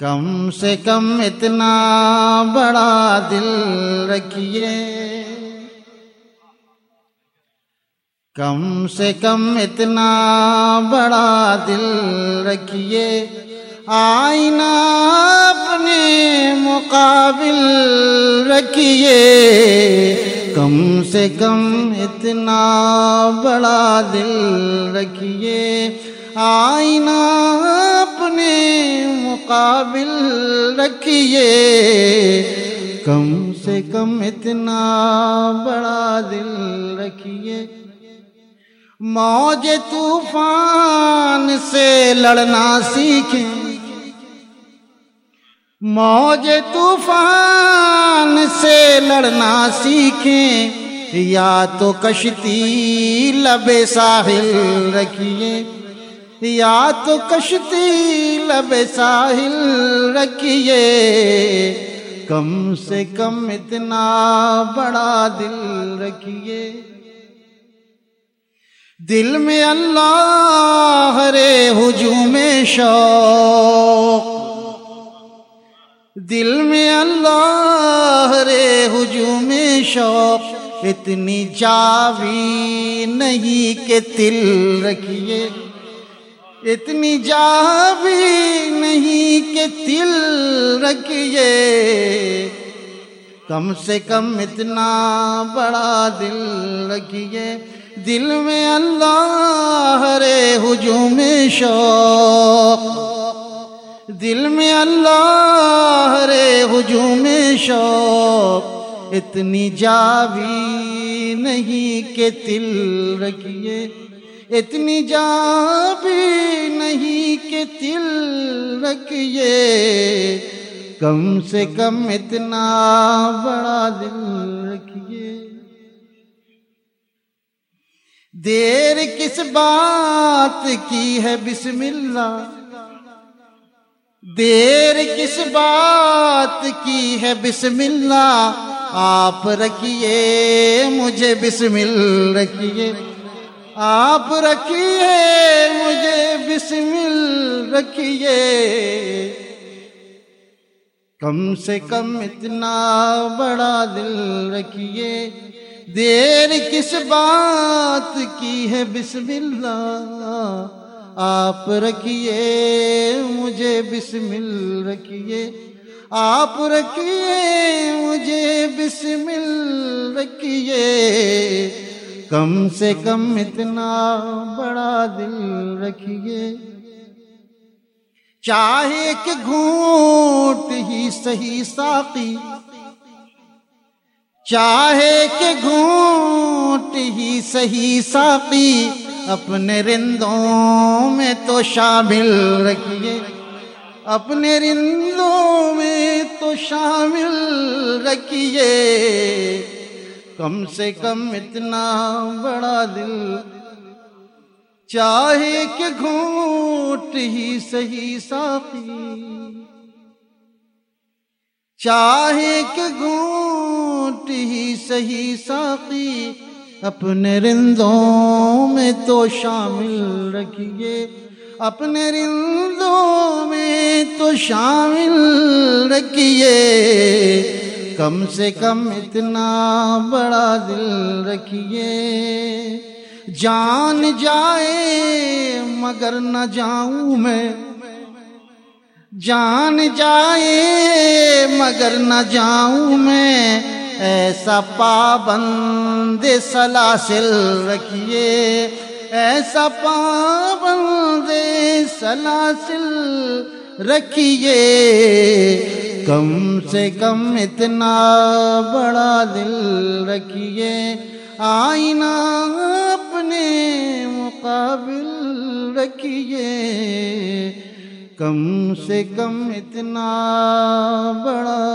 کم سے کم اتنا بڑا دل رکھیے۔ کم سے کم اتنا بڑا دل رکھیے۔ آئینہ اپنے مقابل رکھیے۔ کم سے کم اتنا بڑا دل رکھیے۔ آئینہ اپنے مقابل رکھیے۔ کم سے کم اتنا بڑا دل رکھیے۔ موج طوفان سے لڑنا سیکھیں۔ موج طوفان سے لڑنا سیکھیں۔ یا تو کشتی لب ساحل رکھیے۔ یا تو کشتی لب ساحل رکھیے۔ کم سے کم اتنا بڑا دل رکھیے۔ دل میں اللہ رے ہجوم شوق۔ دل میں اللہ رے ہجوم شوق۔ اتنی جاوی نہیں کہ تل رکھیے۔ اتنی جاوی نہیں کہ تل رکھیے۔ کم سے کم اتنا بڑا دل رکھیے۔ دل میں اللہ رے ہجوم شوق۔ دل میں اللہ رے ہجوم شوق۔ اتنی جاوی نہیں کہ تل رکھیے۔ اتنی جاوی نہیں کہ تل رکھیے۔ کم سے کم اتنا بڑا دل رکھیے۔ دیر کس بات کی ہے بسم اللہ؟ دیر کس بات کی ہے بسم اللہ؟ آپ رکھیے، مجھے بسم اللہ رکھیے۔ آپ رکھیے، مجھے بسم اللہ رکھیے۔ کم سے کم اتنا بڑا دل رکھیے۔ دیر کس بات کی ہے بسم اللہ؟ آپ رکھیے، مجھے بسم اللہ رکھیے۔ آپ رکھیے، مجھے بسم اللہ رکھیے۔ کم سے کم اتنا بڑا دل رکھیے۔ چاہے کہ گھونٹ ہی صحیح ساقی، چاہے کہ گھونٹ ہی صحیح ساقی، اپنے رندوں میں تو شامل رکھیے۔ اپنے رندوں میں تو شامل رکھیے۔ کم سے کم اتنا بڑا دل چاہے کہ گھونٹ ہی صحیح ساقی چاہے کہ گھونٹ ہی صحیح ساقی اپنے رندوں میں تو شامل رکھیے اپنے رندوں میں تو شامل رکھیے کم سے کم اتنا بڑا دل رکھیے۔ جان جائے مگر نہ جاؤں میں۔ جان جائے مگر نہ جاؤں میں۔ ایسا پابند سلاسل رکھیے۔ ایسا پابند سلاسل رکھیے۔ کم سے کم اتنا بڑا دل رکھیے، آئینہ اپنے مقابل رکھیے۔ کم سے کم اتنا بڑا